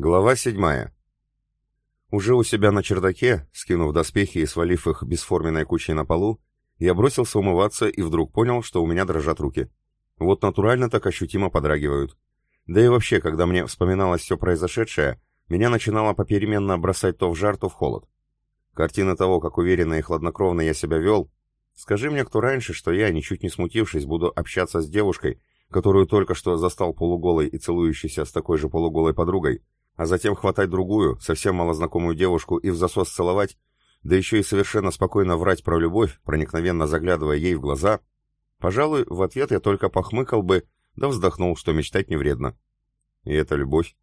Глава седьмая. Уже у себя на чердаке, скинув доспехи и свалив их бесформенной кучей на полу, я бросился умываться и вдруг понял, что у меня дрожат руки. Вот натурально так ощутимо подрагивают. Да и вообще, когда мне вспоминалось все произошедшее, меня начинало попеременно бросать то в жар, то в холод. Картина того, как уверенно и хладнокровно я себя вел, скажи мне кто раньше, что я, ничуть не смутившись, буду общаться с девушкой, которую только что застал полуголой и целующейся с такой же полуголой подругой, а затем хватать другую, совсем малознакомую девушку и в засос целовать, да еще и совершенно спокойно врать про любовь, проникновенно заглядывая ей в глаза, пожалуй, в ответ я только похмыкал бы, да вздохнул, что мечтать не вредно. И это любовь.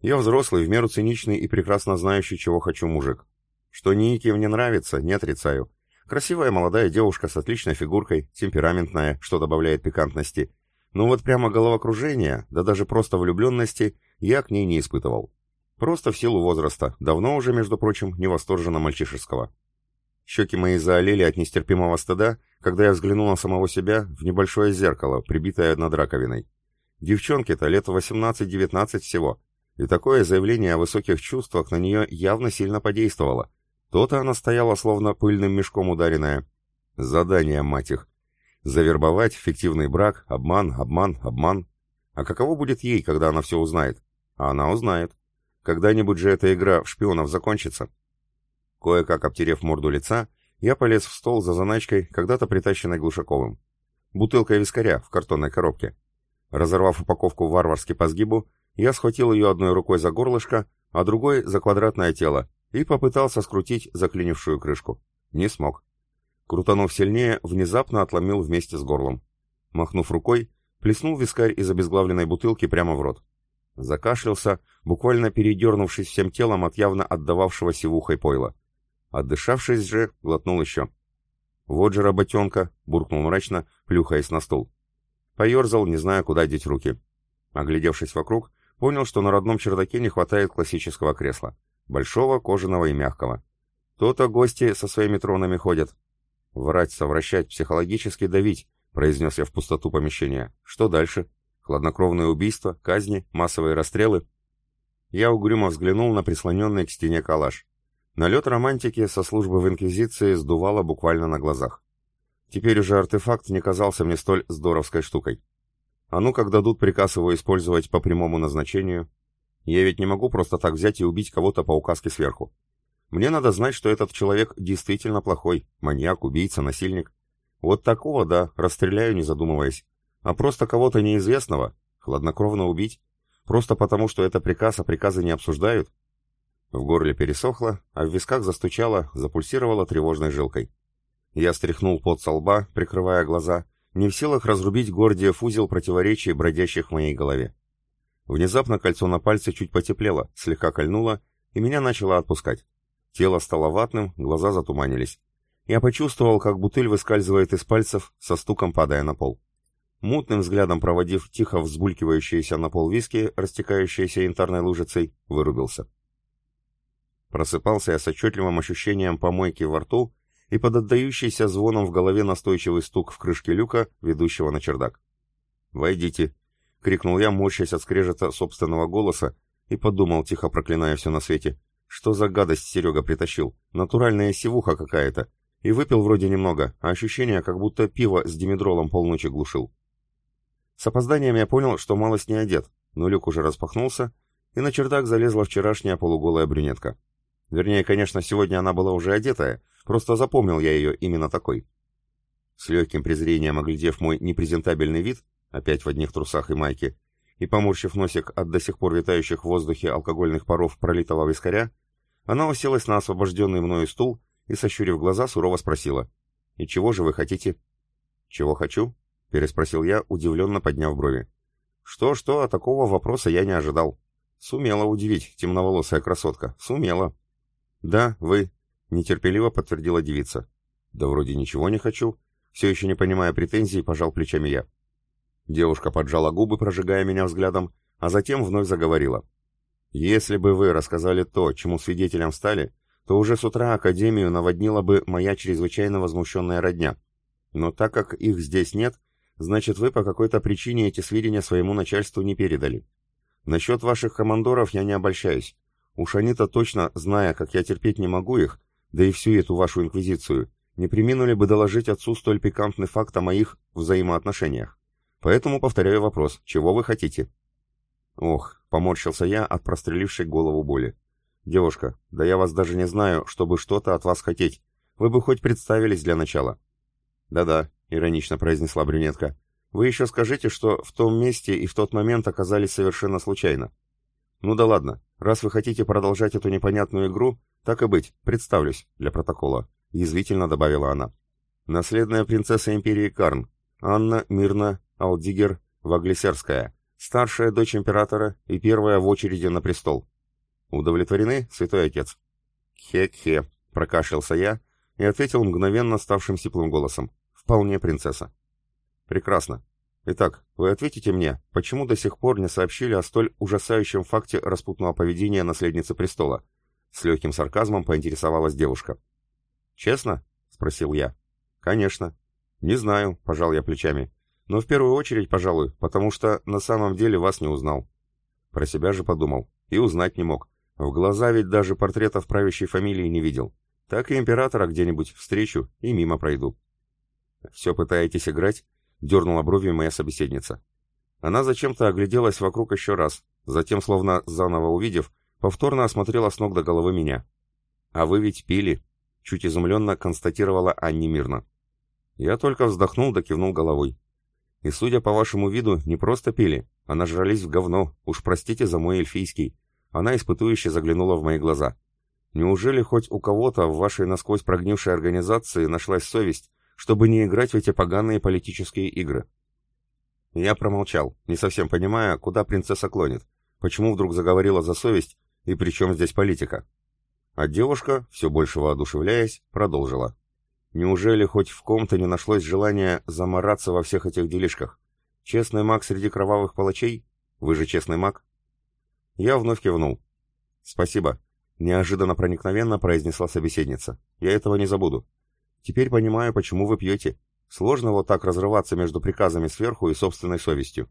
Я взрослый, в меру циничный и прекрасно знающий, чего хочу мужик. Что Ники мне нравится, не отрицаю. Красивая молодая девушка с отличной фигуркой, темпераментная, что добавляет пикантности. Но вот прямо головокружение, да даже просто влюбленности, я к ней не испытывал. Просто в силу возраста, давно уже, между прочим, не восторженно мальчишеского. Щеки мои заолели от нестерпимого стыда, когда я взглянул на самого себя в небольшое зеркало, прибитое над раковиной. Девчонке-то лет 18-19 всего, и такое заявление о высоких чувствах на нее явно сильно подействовало. То-то она стояла словно пыльным мешком ударенная. Задание, мать их. Завербовать, фиктивный брак, обман, обман, обман. А каково будет ей, когда она все узнает? А она узнает. Когда-нибудь же эта игра в шпионов закончится. Кое-как обтерев морду лица, я полез в стол за заначкой, когда-то притащенной Глушаковым. Бутылка вискаря в картонной коробке. Разорвав упаковку варварски по сгибу, я схватил ее одной рукой за горлышко, а другой за квадратное тело и попытался скрутить заклинившую крышку. Не смог. Крутанув сильнее, внезапно отломил вместе с горлом. Махнув рукой, плеснул вискарь из обезглавленной бутылки прямо в рот. Закашлялся, буквально передернувшись всем телом от явно отдававшего сивухой пойла. Отдышавшись же, глотнул еще. «Вот же работенка!» — буркнул мрачно, плюхаясь на стул. Поерзал, не зная, куда деть руки. Оглядевшись вокруг, понял, что на родном чердаке не хватает классического кресла. Большого, кожаного и мягкого. То-то гости со своими тронами ходят. Врать, совращать, психологически давить, произнес я в пустоту помещения. Что дальше? Хладнокровные убийства, казни, массовые расстрелы. Я угрюмо взглянул на прислоненный к стене калаш. Налет романтики со службы в Инквизиции сдувало буквально на глазах. Теперь уже артефакт не казался мне столь здоровской штукой. А ну как дадут приказ его использовать по прямому назначению? Я ведь не могу просто так взять и убить кого-то по указке сверху. Мне надо знать, что этот человек действительно плохой, маньяк, убийца, насильник. Вот такого, да, расстреляю, не задумываясь. А просто кого-то неизвестного, хладнокровно убить, просто потому, что это приказ, а приказы не обсуждают? В горле пересохло, а в висках застучало, запульсировало тревожной жилкой. Я стряхнул пот со лба, прикрывая глаза, не в силах разрубить Гордиев узел противоречий, бродящих в моей голове. Внезапно кольцо на пальце чуть потеплело, слегка кольнуло, и меня начало отпускать. Тело стало ватным, глаза затуманились. Я почувствовал, как бутыль выскальзывает из пальцев, со стуком падая на пол. Мутным взглядом проводив тихо взбулькивающиеся на пол виски, растекающиеся янтарной лужицей, вырубился. Просыпался я с отчетливым ощущением помойки во рту и под отдающийся звоном в голове настойчивый стук в крышке люка, ведущего на чердак. «Войдите!» — крикнул я, морщась от скрежета собственного голоса, и подумал, тихо проклиная все на свете. «Что за гадость Серега притащил? Натуральная сивуха какая-то. И выпил вроде немного, а ощущение, как будто пиво с димедролом полночи глушил». С опозданием я понял, что малость не одет, но люк уже распахнулся, и на чердак залезла вчерашняя полуголая брюнетка. Вернее, конечно, сегодня она была уже одетая, просто запомнил я ее именно такой. С легким презрением оглядев мой непрезентабельный вид, опять в одних трусах и майке, и поморщив носик от до сих пор витающих в воздухе алкогольных паров пролитого вискаря, она уселась на освобожденный мною стул и, сощурив глаза, сурово спросила. «И чего же вы хотите?» «Чего хочу?» — переспросил я, удивленно подняв брови. «Что-что, а такого вопроса я не ожидал. Сумела удивить, темноволосая красотка, сумела». «Да, вы», — нетерпеливо подтвердила девица. «Да вроде ничего не хочу», — все еще не понимая претензий, пожал плечами я. Девушка поджала губы, прожигая меня взглядом, а затем вновь заговорила. «Если бы вы рассказали то, чему свидетелем стали, то уже с утра Академию наводнила бы моя чрезвычайно возмущенная родня. Но так как их здесь нет, значит, вы по какой-то причине эти сведения своему начальству не передали. Насчет ваших командоров я не обольщаюсь. Уж они-то точно, зная, как я терпеть не могу их, да и всю эту вашу инквизицию, не приминули бы доложить отцу столь пикантный факт о моих взаимоотношениях. Поэтому повторяю вопрос, чего вы хотите? Ох, поморщился я от прострелившей голову боли. Девушка, да я вас даже не знаю, чтобы что-то от вас хотеть. Вы бы хоть представились для начала. Да-да, иронично произнесла брюнетка. Вы еще скажите, что в том месте и в тот момент оказались совершенно случайно. Ну да ладно, раз вы хотите продолжать эту непонятную игру, так и быть, представлюсь, для протокола, язвительно добавила она. Наследная принцесса империи Карн, Анна Мирна Алдигер Ваглисерская, старшая дочь императора и первая в очереди на престол. Удовлетворены, святой отец? Хе-хе, прокашлялся я и ответил мгновенно ставшим сиплым голосом. Вполне принцесса. Прекрасно. Итак, вы ответите мне, почему до сих пор не сообщили о столь ужасающем факте распутного поведения наследницы престола? С легким сарказмом поинтересовалась девушка. Честно? Спросил я. Конечно. Не знаю, пожал я плечами. Но в первую очередь, пожалуй, потому что на самом деле вас не узнал. Про себя же подумал. И узнать не мог. В глаза ведь даже портретов правящей фамилии не видел. Так и императора где-нибудь встречу и мимо пройду. «Все пытаетесь играть?» — дернула бровью моя собеседница. Она зачем-то огляделась вокруг еще раз, затем, словно заново увидев, повторно осмотрела с ног до головы меня. «А вы ведь пили?» — чуть изумленно констатировала Анни мирно. Я только вздохнул да кивнул головой. И, судя по вашему виду, не просто пили, а нажрались в говно, уж простите за мой эльфийский. Она испытующе заглянула в мои глаза. Неужели хоть у кого-то в вашей насквозь прогнившей организации нашлась совесть, чтобы не играть в эти поганые политические игры? Я промолчал, не совсем понимая, куда принцесса клонит, почему вдруг заговорила за совесть и при чем здесь политика. А девушка, все больше воодушевляясь, продолжила. Неужели хоть в ком-то не нашлось желания замораться во всех этих делишках? Честный маг среди кровавых палачей? Вы же честный маг? Я вновь кивнул. Спасибо. Неожиданно проникновенно произнесла собеседница. Я этого не забуду. Теперь понимаю, почему вы пьете. Сложно вот так разрываться между приказами сверху и собственной совестью.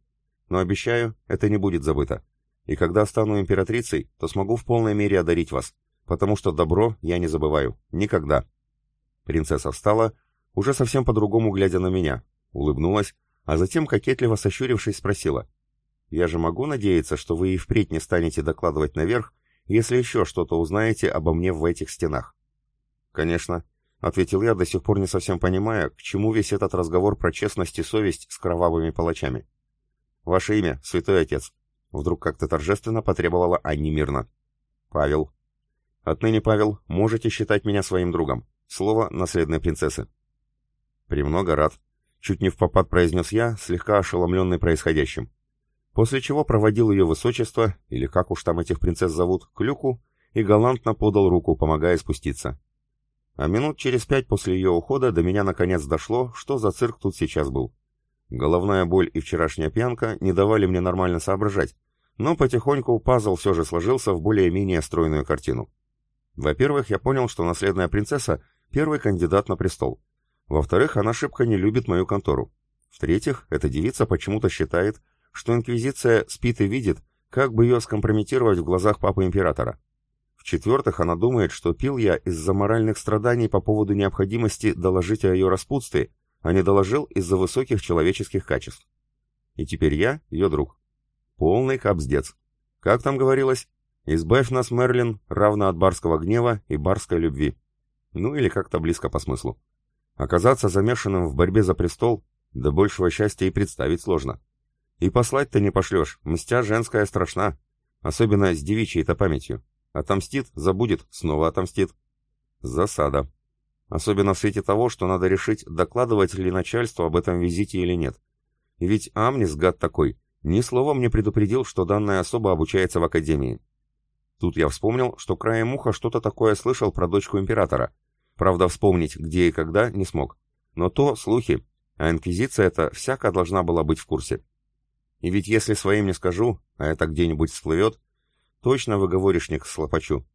Но обещаю, это не будет забыто. И когда стану императрицей, то смогу в полной мере одарить вас. Потому что добро я не забываю. Никогда. Принцесса встала, уже совсем по-другому глядя на меня, улыбнулась, а затем, кокетливо сощурившись, спросила. «Я же могу надеяться, что вы и впредь не станете докладывать наверх, если еще что-то узнаете обо мне в этих стенах?» «Конечно», — ответил я, до сих пор не совсем понимая, к чему весь этот разговор про честность и совесть с кровавыми палачами. «Ваше имя, святой отец», — вдруг как-то торжественно потребовала Анни мирно. «Павел». «Отныне, Павел, можете считать меня своим другом. Слово наследной принцессы. «Премного рад», — чуть не в попад произнес я, слегка ошеломленный происходящим. После чего проводил ее высочество, или как уж там этих принцесс зовут, к люку, и галантно подал руку, помогая спуститься. А минут через пять после ее ухода до меня наконец дошло, что за цирк тут сейчас был. Головная боль и вчерашняя пьянка не давали мне нормально соображать, но потихоньку пазл все же сложился в более-менее стройную картину. Во-первых, я понял, что наследная принцесса Первый кандидат на престол. Во-вторых, она шибко не любит мою контору. В-третьих, эта девица почему-то считает, что Инквизиция спит и видит, как бы ее скомпрометировать в глазах папы императора. В-четвертых, она думает, что пил я из-за моральных страданий по поводу необходимости доложить о ее распутстве, а не доложил из-за высоких человеческих качеств. И теперь я ее друг. Полный капздец. Как там говорилось? «Избавь нас, Мерлин, равно от барского гнева и барской любви». Ну или как-то близко по смыслу. Оказаться замешанным в борьбе за престол, да большего счастья и представить сложно. И послать-то не пошлешь, мстя женская страшна, особенно с девичьей-то памятью. Отомстит, забудет, снова отомстит. Засада. Особенно в свете того, что надо решить, докладывать ли начальству об этом визите или нет. Ведь Амнис, гад такой, ни словом не предупредил, что данная особа обучается в академии. Тут я вспомнил, что краем уха что-то такое слышал про дочку императора, Правда, вспомнить, где и когда, не смог. Но то слухи, а инквизиция эта всяко должна была быть в курсе. И ведь если своим не скажу, а это где-нибудь всплывет, точно выговоришник слопочу.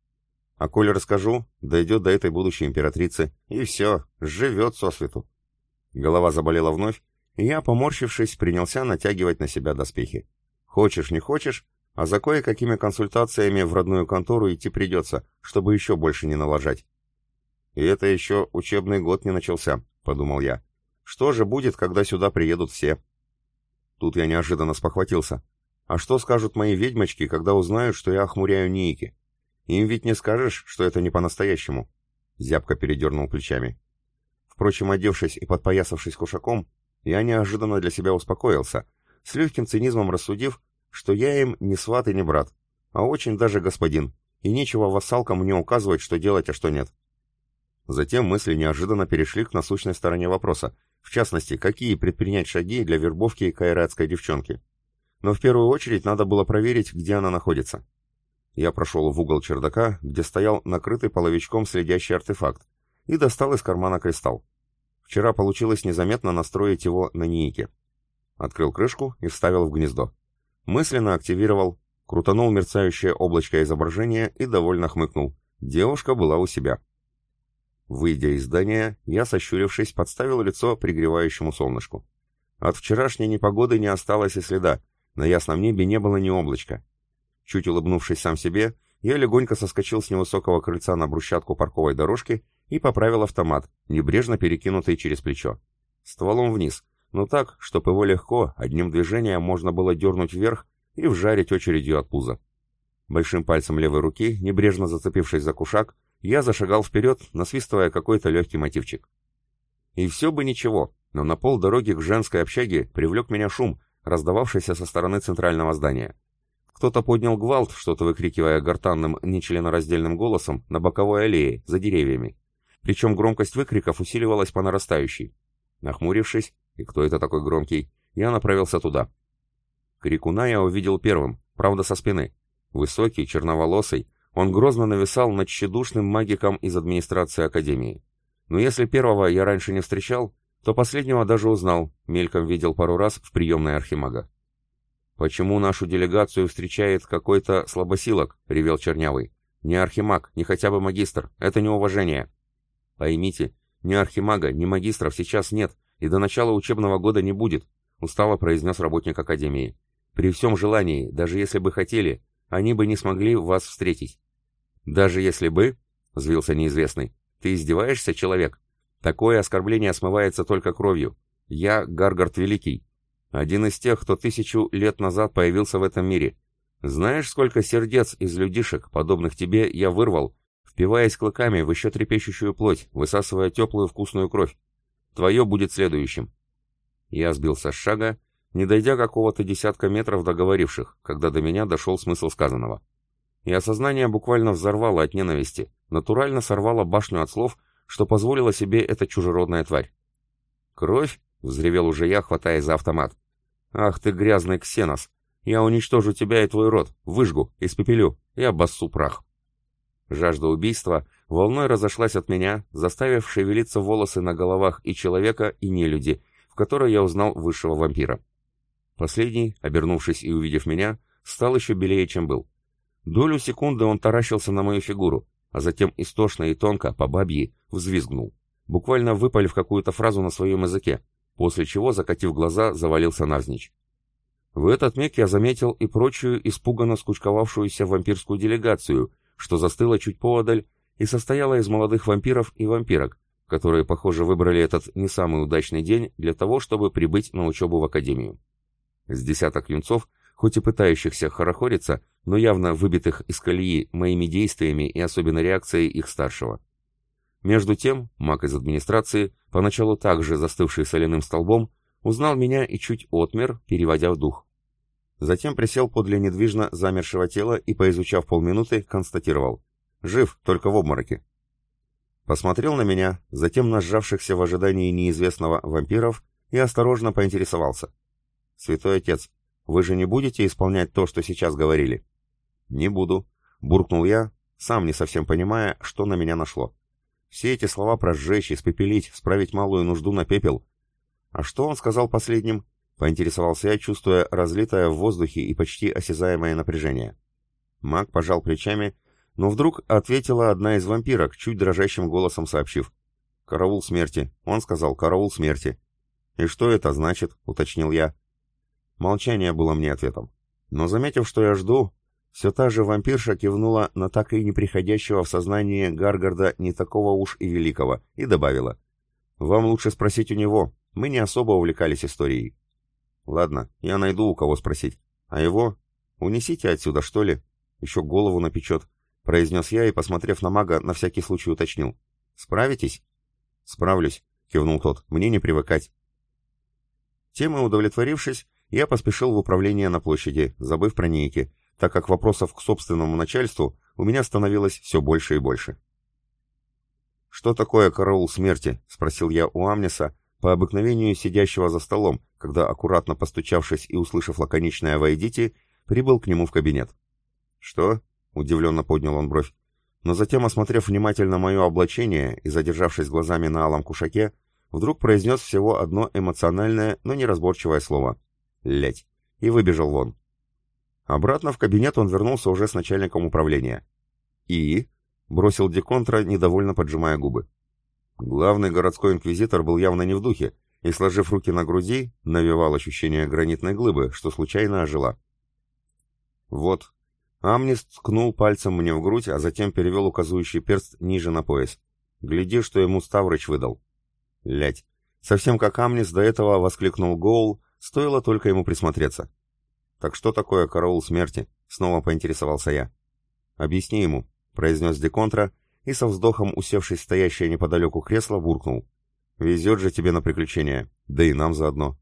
А коли расскажу, дойдет до этой будущей императрицы, и все, живет сосвету. Голова заболела вновь, и я, поморщившись, принялся натягивать на себя доспехи. Хочешь, не хочешь, А за кое-какими консультациями в родную контору идти придется, чтобы еще больше не налажать. И это еще учебный год не начался, подумал я. Что же будет, когда сюда приедут все? Тут я неожиданно спохватился. А что скажут мои ведьмочки, когда узнают, что я охмуряю Ники? Им ведь не скажешь, что это не по-настоящему. Зябко передернул плечами. Впрочем, одевшись и подпоясавшись кушаком, я неожиданно для себя успокоился, с легким цинизмом рассудив, что я им не сват и не брат, а очень даже господин, и нечего вассалкам мне указывать, что делать, а что нет. Затем мысли неожиданно перешли к насущной стороне вопроса, в частности, какие предпринять шаги для вербовки кайратской девчонки. Но в первую очередь надо было проверить, где она находится. Я прошел в угол чердака, где стоял накрытый половичком следящий артефакт, и достал из кармана кристалл. Вчера получилось незаметно настроить его на Ниике. Открыл крышку и вставил в гнездо. Мысленно активировал, крутанул мерцающее облачко изображения и довольно хмыкнул. Девушка была у себя. Выйдя из здания, я, сощурившись, подставил лицо пригревающему солнышку. От вчерашней непогоды не осталось и следа, на ясном небе не было ни облачка. Чуть улыбнувшись сам себе, я легонько соскочил с невысокого крыльца на брусчатку парковой дорожки и поправил автомат, небрежно перекинутый через плечо. Стволом вниз, но так, чтобы его легко, одним движением можно было дернуть вверх и вжарить очередью от пуза. Большим пальцем левой руки, небрежно зацепившись за кушак, я зашагал вперед, насвистывая какой-то легкий мотивчик. И все бы ничего, но на пол дороги к женской общаге привлек меня шум, раздававшийся со стороны центрального здания. Кто-то поднял гвалт, что-то выкрикивая гортанным, нечленораздельным голосом на боковой аллее, за деревьями. Причем громкость выкриков усиливалась по нарастающей. Нахмурившись, и кто это такой громкий, я направился туда. Крикуна я увидел первым, правда со спины. Высокий, черноволосый, он грозно нависал над тщедушным магиком из администрации Академии. Но если первого я раньше не встречал, то последнего даже узнал, мельком видел пару раз в приемной Архимага. «Почему нашу делегацию встречает какой-то слабосилок?» — ревел Чернявый. «Не архимаг, не хотя бы магистр. Это неуважение». «Поймите, ни архимага, ни магистров сейчас нет, и до начала учебного года не будет», — устало произнес работник Академии. «При всем желании, даже если бы хотели, они бы не смогли вас встретить». «Даже если бы?» — взвился неизвестный. «Ты издеваешься, человек? Такое оскорбление смывается только кровью. Я Гаргард Великий, один из тех, кто тысячу лет назад появился в этом мире. Знаешь, сколько сердец из людишек, подобных тебе, я вырвал, впиваясь клыками в еще трепещущую плоть, высасывая теплую вкусную кровь? Твое будет следующим. Я сбился с шага, не дойдя какого-то десятка метров договоривших, когда до меня дошел смысл сказанного. И осознание буквально взорвало от ненависти, натурально сорвало башню от слов, что позволила себе эта чужеродная тварь. «Кровь?» — взревел уже я, хватаясь за автомат. «Ах ты грязный ксенос! Я уничтожу тебя и твой род, выжгу, испепелю и обоссу прах!» Жажда убийства волной разошлась от меня, заставив шевелиться волосы на головах и человека, и нелюди, в которой я узнал высшего вампира. Последний, обернувшись и увидев меня, стал еще белее, чем был. Долю секунды он таращился на мою фигуру, а затем истошно и тонко, по бабьи, взвизгнул, буквально выпалив какую-то фразу на своем языке, после чего, закатив глаза, завалился навзничь. В этот миг я заметил и прочую испуганно скучковавшуюся вампирскую делегацию, что застыла чуть поодаль и состояла из молодых вампиров и вампирок, которые, похоже, выбрали этот не самый удачный день для того, чтобы прибыть на учебу в академию. С десяток юнцов, хоть и пытающихся хорохориться, но явно выбитых из колеи моими действиями и особенно реакцией их старшего. Между тем, маг из администрации, поначалу также застывший соляным столбом, узнал меня и чуть отмер, переводя в дух. Затем присел подле недвижно замершего тела и, поизучав полминуты, констатировал. «Жив, только в обмороке». Посмотрел на меня, затем на сжавшихся в ожидании неизвестного вампиров и осторожно поинтересовался. «Святой отец, вы же не будете исполнять то, что сейчас говорили?» «Не буду», — буркнул я, сам не совсем понимая, что на меня нашло. Все эти слова про сжечь, испепелить, справить малую нужду на пепел. А что он сказал последним? Поинтересовался я, чувствуя разлитое в воздухе и почти осязаемое напряжение. Маг пожал плечами, но вдруг ответила одна из вампирок, чуть дрожащим голосом сообщив. «Караул смерти». Он сказал «караул смерти». «И что это значит?» — уточнил я. Молчание было мне ответом. Но заметив, что я жду, все та же вампирша кивнула на так и не приходящего в сознание Гаргарда не такого уж и великого и добавила. «Вам лучше спросить у него, мы не особо увлекались историей». «Ладно, я найду у кого спросить. А его? Унесите отсюда, что ли? Еще голову напечет», — произнес я и, посмотрев на мага, на всякий случай уточнил. «Справитесь?» «Справлюсь», — кивнул тот, — «мне не привыкать». Темы удовлетворившись, я поспешил в управление на площади, забыв про нейки, так как вопросов к собственному начальству у меня становилось все больше и больше. «Что такое караул смерти?» — спросил я у Амнеса, по обыкновению сидящего за столом, когда, аккуратно постучавшись и услышав лаконичное «войдите», прибыл к нему в кабинет. «Что?» — удивленно поднял он бровь. Но затем, осмотрев внимательно мое облачение и задержавшись глазами на алом кушаке, вдруг произнес всего одно эмоциональное, но неразборчивое слово. «Лять!» и выбежал вон. Обратно в кабинет он вернулся уже с начальником управления. «И?» — бросил Деконтра, недовольно поджимая губы. Главный городской инквизитор был явно не в духе, и, сложив руки на груди, навевал ощущение гранитной глыбы, что случайно ожила. «Вот». Амнис ткнул пальцем мне в грудь, а затем перевел указующий перст ниже на пояс. Гляди, что ему Ставрыч выдал. Лять. Совсем как Амнис до этого воскликнул Гоул, стоило только ему присмотреться. «Так что такое караул смерти?» — снова поинтересовался я. «Объясни ему», — произнес Деконтра, и со вздохом, усевшись в стоящее неподалеку кресло, буркнул. «Везет же тебе на приключения, да и нам заодно».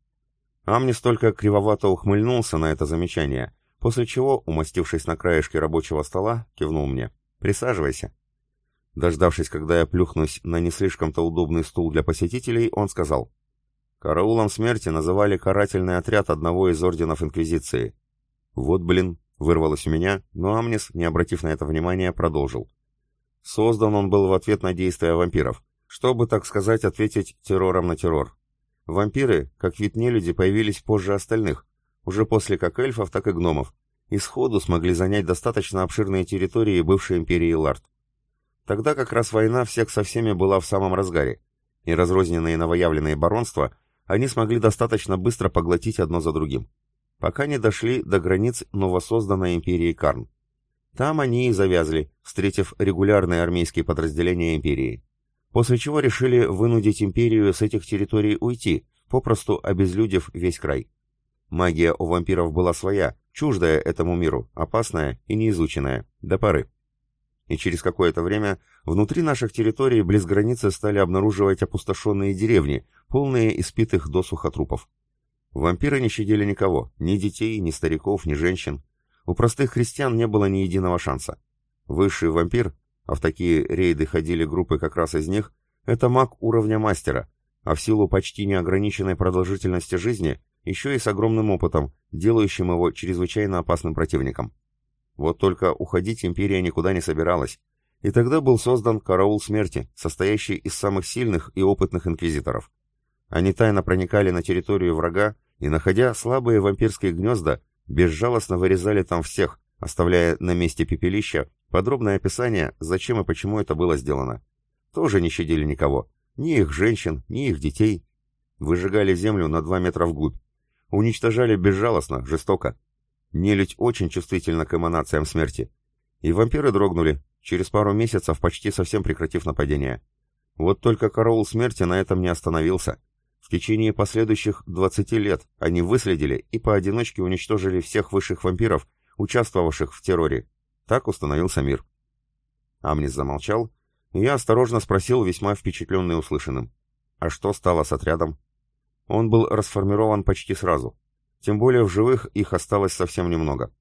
Амнис только кривовато ухмыльнулся на это замечание, после чего, умастившись на краешке рабочего стола, кивнул мне. «Присаживайся». Дождавшись, когда я плюхнусь на не слишком-то удобный стул для посетителей, он сказал. Караулом смерти называли карательный отряд одного из орденов Инквизиции. Вот, блин, вырвалось у меня, но Амнис, не обратив на это внимания, продолжил. Создан он был в ответ на действия вампиров, чтобы, так сказать, ответить террором на террор. Вампиры, как вид нелюди, появились позже остальных, уже после как эльфов, так и гномов, и сходу смогли занять достаточно обширные территории бывшей империи Ларт. Тогда как раз война всех со всеми была в самом разгаре, и разрозненные новоявленные баронства – они смогли достаточно быстро поглотить одно за другим, пока не дошли до границ новосозданной империи Карн. Там они и завязли, встретив регулярные армейские подразделения империи. После чего решили вынудить империю с этих территорий уйти, попросту обезлюдив весь край. Магия у вампиров была своя, чуждая этому миру, опасная и неизученная, до поры и через какое-то время внутри наших территорий близ границы стали обнаруживать опустошенные деревни, полные испитых досуха трупов. Вампиры не щадили никого, ни детей, ни стариков, ни женщин. У простых христиан не было ни единого шанса. Высший вампир, а в такие рейды ходили группы как раз из них, это маг уровня мастера, а в силу почти неограниченной продолжительности жизни еще и с огромным опытом, делающим его чрезвычайно опасным противником. Вот только уходить империя никуда не собиралась, и тогда был создан караул смерти, состоящий из самых сильных и опытных инквизиторов. Они тайно проникали на территорию врага и, находя слабые вампирские гнезда, безжалостно вырезали там всех, оставляя на месте пепелища подробное описание, зачем и почему это было сделано. Тоже не щадили никого, ни их женщин, ни их детей. Выжигали землю на два метра вглубь. Уничтожали безжалостно, жестоко. Нелюдь очень чувствительна к эманациям смерти. И вампиры дрогнули, через пару месяцев почти совсем прекратив нападение. Вот только караул смерти на этом не остановился. В течение последующих 20 лет они выследили и поодиночке уничтожили всех высших вампиров, участвовавших в терроре. Так установился мир. Амнис замолчал, и я осторожно спросил, весьма впечатленный услышанным. А что стало с отрядом? Он был расформирован почти сразу. Тем более в живых их осталось совсем немного.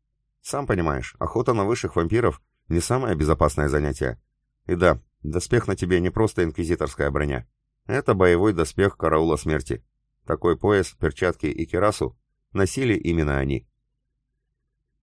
Сам понимаешь, охота на высших вампиров — не самое безопасное занятие. И да, доспех на тебе не просто инквизиторская броня. Это боевой доспех караула смерти. Такой пояс, перчатки и керасу носили именно они.